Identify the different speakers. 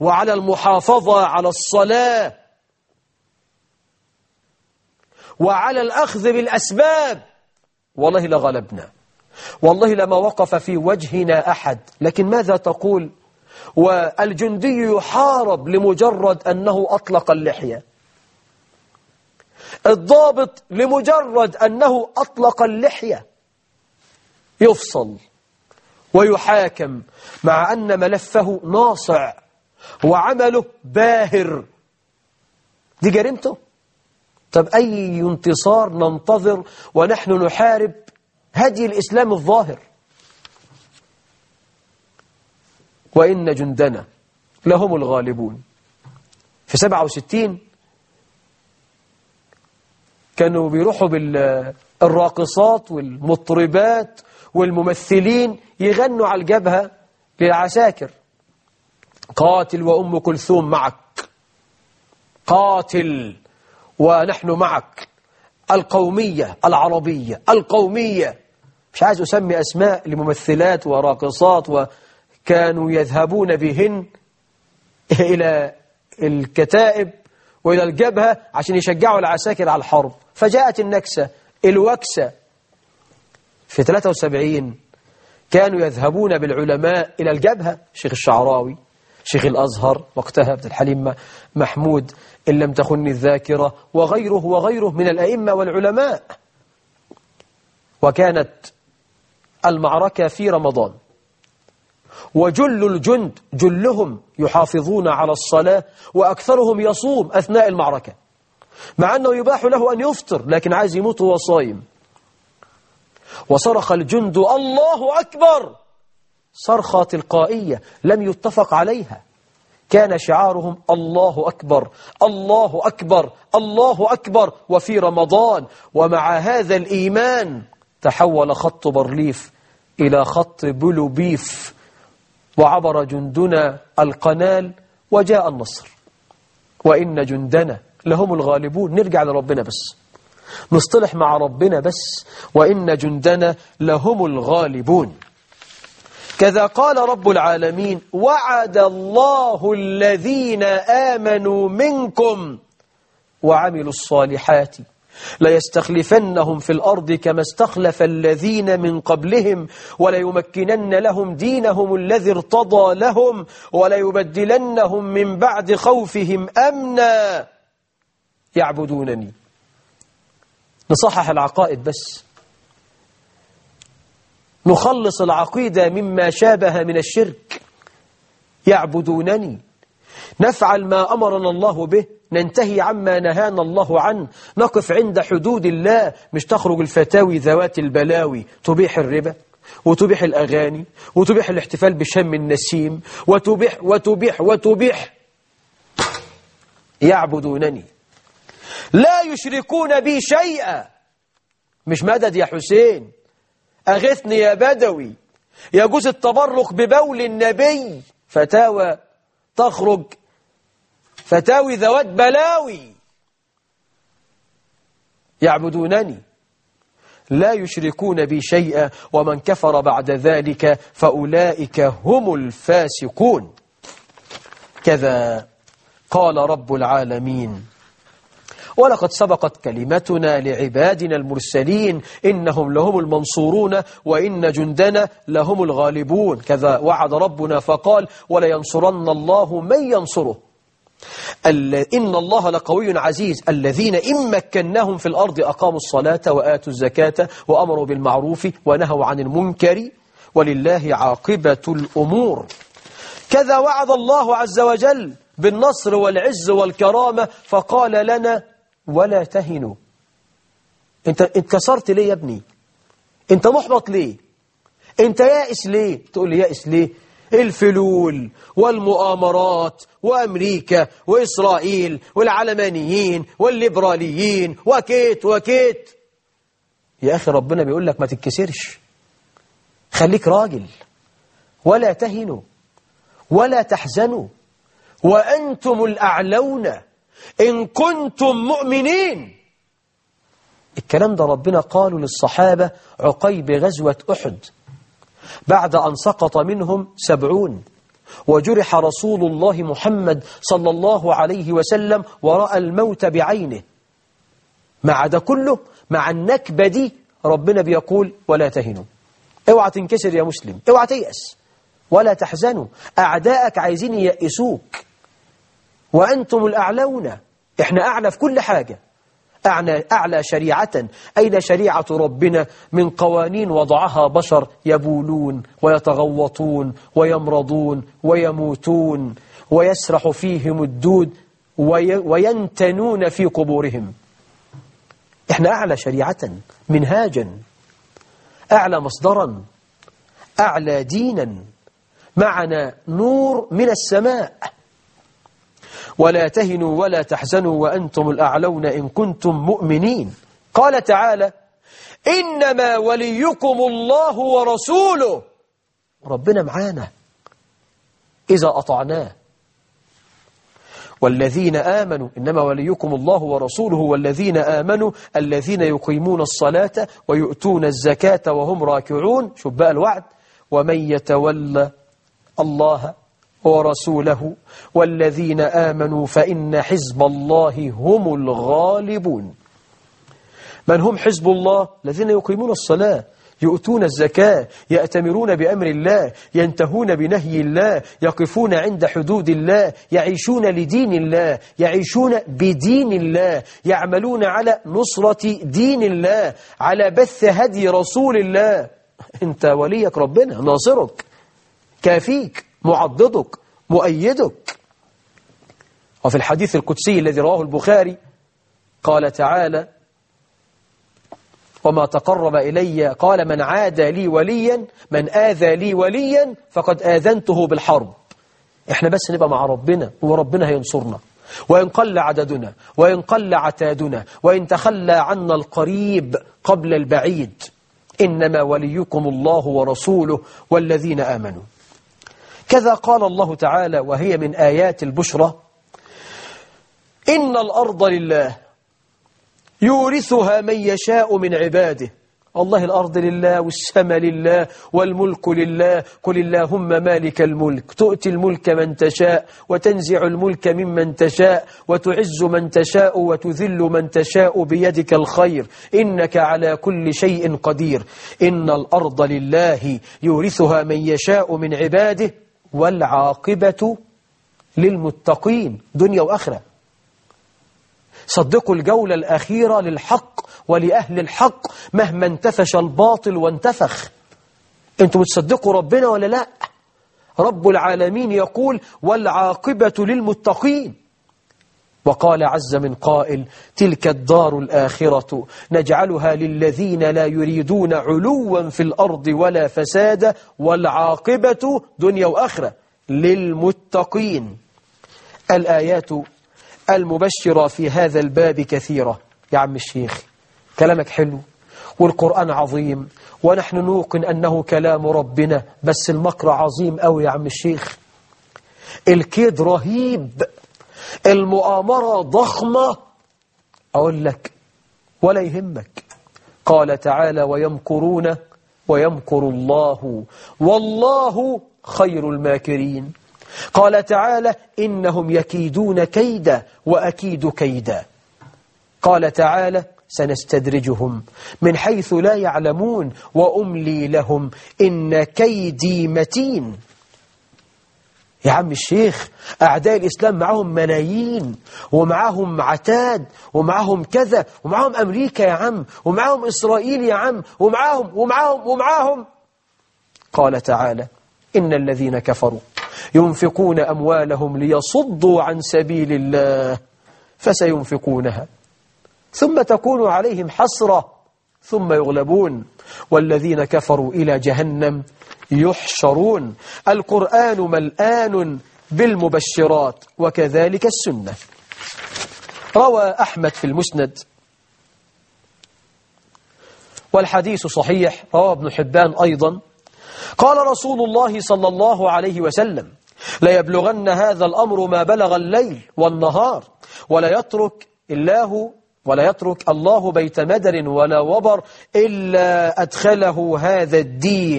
Speaker 1: وعلى المحافظة على الصلاة. وعلى الأخذ بالأسباب. والله لغلبنا. والله لما وقف في وجهنا أحد. لكن ماذا تقول؟ والجندي يحارب لمجرد أنه أطلق اللحية. الضابط لمجرد أنه أطلق اللحية. يفصل ويحاكم مع أن ملفه ناصع. وعمله باهر. دي جريمته؟ طب أي انتصار ننتظر ونحن نحارب؟ هدي الإسلام الظاهر. وإن جندنا لهم الغالبون. في 67 كانوا بيروحوا بالراقصات والمطربات والممثلين يغنوا على الجبهة للعساكر قاتل وأم كلثوم معك. قاتل ونحن معك. القومية العربية القومية. مش عايز أسمي أسماء لممثلات وراقصات وكانوا يذهبون بهن إلى الكتائب وإلى الجبهة عشان يشجعوا العساكر على الحرب. فجاءت النكسة الوكسة. في 73 كانوا يذهبون بالعلماء إلى الجبهة شيخ الشعراوي. شيخ الأزهر وقتها عبد الحليم محمود إن لم تخن الذاكرة وغيره وغيره من الأئمة والعلماء. وكانت المعركة في رمضان. وجل الجند جلهم يحافظون على الصلاة وأكثرهم يصوم أثناء المعركة. مع أنه يباح له أن يفطر لكن عايز يموت وهو صايم. وصرخ الجند الله أكبر! صرخة تلقائية لم يتفق عليها. كان شعارهم الله أكبر الله أكبر الله أكبر وفي رمضان ومع هذا الإيمان تحول خط برليف إلى خط بلو بيف وعبر جندنا القنال وجاء النصر. وإن جندنا لهم الغالبون نرجع لربنا بس نصطلح مع ربنا بس وإن جندنا لهم الغالبون. كذا قال رب العالمين وعد الله الذين آمنوا منكم وعملوا الصالحات. ليستخلفنهم في الأرض كما استخلف الذين من قبلهم وليمكنن لهم دينهم الذي ارتضى لهم وليبدلنهم من بعد خوفهم أمنا. يعبدونني. نصحح العقائد بس. نخلص العقيدة مما شابه من الشرك. يعبدونني. نفعل ما أمرنا الله به. ننتهي عما نهانا الله عنه. نقف عند حدود الله. مش تخرج الفتاوي ذوات البلاوي. تبيح الربا وتبيح الأغاني وتبيح الاحتفال بشم النسيم وتبيح وتبيح وتبيح. يعبدونني. لا يشركون بي شيئا. مش مدد يا حسين. أغثني يا بدوي. يجوز التبرك ببول النبي فتاوى تخرج فتاوي ذوات بلاوي. يعبدونني. لا يشركون بي شيئا ومن كفر بعد ذلك فأولئك هم الفاسقون. كذا قال رب العالمين. ولقد سبقت كلمتنا لعبادنا المرسلين إنهم لهم المنصورون وإن جندنا لهم الغالبون. كذا وعد ربنا فقال ولينصرن الله من ينصره. إن الله لقوي عزيز. الذين إن مكناهم في الأرض أقاموا الصلاة وآتوا الزكاة وأمروا بالمعروف ونهوا عن المنكر. ولله عاقبة الأمور. كذا وعد الله عز وجل بالنصر والعز والكرامة فقال لنا ولا تهنوا. انت اتكسرت ليه يا ابني؟ انت محبط ليه؟ انت يائس ليه؟ تقول لي يائس ليه؟ الفلول والمؤامرات وأمريكا وإسرائيل والعلمانيين والليبراليين. وكيت وكيت. يا أخي ربنا بيقول لك ما تتكسرش. خليك راجل. ولا تهنوا. ولا تحزنوا. وأنتم الأعلون. إن كنتم مؤمنين. الكلام ده ربنا قاله للصحابة عقيب غزوة أحد بعد أن سقط منهم سبعون وجرح رسول الله محمد صلى الله عليه وسلم ورأى الموت بعينه. مع ده كله مع النكبة دي ربنا بيقول ولا تهنوا. اوعى تنكسر يا مسلم اوعى تيأس. ولا تحزنوا. أعداءك عايزين ييأسوك. وأنتم الأعلون. إحنا أعلى في كل حاجة. أعلى, أعلى شريعة. أين شريعة ربنا؟ من قوانين وضعها بشر يبولون ويتغوطون ويمرضون ويموتون ويسرح فيهم الدود وي وينتنون في قبورهم. إحنا أعلى شريعة منهاجا. أعلى مصدرا. أعلى دينا. معنا نور من السماء. ولا تهنوا ولا تحزنوا وأنتم الأعلون إن كنتم مؤمنين. قال تعالى إنما وليكم الله ورسوله. ربنا معانا. إذا أطعناه. والذين آمنوا إنما وليكم الله ورسوله والذين آمنوا الذين يقيمون الصلاة ويؤتون الزكاة وهم راكعون. بقى الوعد. ومن يتولى الله ورسوله والذين آمنوا فإن حزب الله هم الغالبون. من هم حزب الله؟ الذين يقيمون الصلاة يؤتون الزكاة يأتمرون بأمر الله ينتهون بنهي الله يقفون عند حدود الله يعيشون لدين الله يعيشون بدين الله يعملون على نصرة دين الله على بث هدي رسول الله. انت وليك ربنا ناصرك كافيك. معضدك مؤيدك. وفي الحديث القدسي الذي رواه البخاري قال تعالى وما تقرب إلي قال من عاد لي وليا من آذى لي وليا فقد آذنته بالحرب. إحنا بس نبقى مع ربنا وربنا هينصرنا. وإن قل عددنا وإن قل عتادنا وإن تخلى عنا القريب قبل البعيد. إنما وليكم الله ورسوله والذين آمنوا. كذا قال الله تعالى وهي من آيات البشرى إن الأرض لله يورثها من يشاء من عباده. الله الأرض لله والسماء لله والملك لله. قل اللهم مالك الملك تؤتي الملك من تشاء وتنزع الملك ممن تشاء وتعز من تشاء وتذل من تشاء بيدك الخير. إنك على كل شيء قدير. إن الأرض لله يورثها من يشاء من عباده. والعاقبة للمتقين دنيا وآخرة. صدقوا الجولة الأخيرة للحق ولأهل الحق مهما انتفش الباطل وانتفخ. أنتوا بتصدقوا ربنا ولا لا؟ رب العالمين يقول والعاقبة للمتقين. وقال عز من قائل تلك الدار الآخرة نجعلها للذين لا يريدون علوا في الأرض ولا فسادا والعاقبة دنيا وآخرة للمتقين. الآيات المبشرة في هذا الباب كثيرة. يا عم الشيخ كلامك حلو والقرآن عظيم ونحن نوقن أنه كلام ربنا بس المكر عظيم أوي يا عم الشيخ. الكيد رهيب. المؤامرة ضخمة. أقول لك ولا يهمك. قال تعالى ويمكرون ويمكر الله والله خير الماكرين. قال تعالى إنهم يكيدون كيدا وأكيد كيدا. قال تعالى سنستدرجهم من حيث لا يعلمون وأملي لهم إن كيدي متين. يا عم الشيخ أعداء الإسلام معهم ملايين ومعهم عتاد ومعهم كذا ومعهم أمريكا يا عم ومعهم إسرائيل يا عم ومعهم ومعهم ومعهم. قال تعالى إن الذين كفروا ينفقون أموالهم ليصدوا عن سبيل الله فسينفقونها ثم تكون عليهم حسرة. ثم يغلبون. والذين كفروا إلى جهنم يحشرون. القرآن ملآن بالمبشرات وكذلك السنة. روى أحمد في المسند. والحديث صحيح روى ابن حبان أيضا. قال رسول الله صلى الله عليه وسلم ليبلغن هذا الأمر ما بلغ الليل والنهار ولا يترك الله ولا يترك الله بيت مدر ولا وبر إلا أدخله هذا الدين.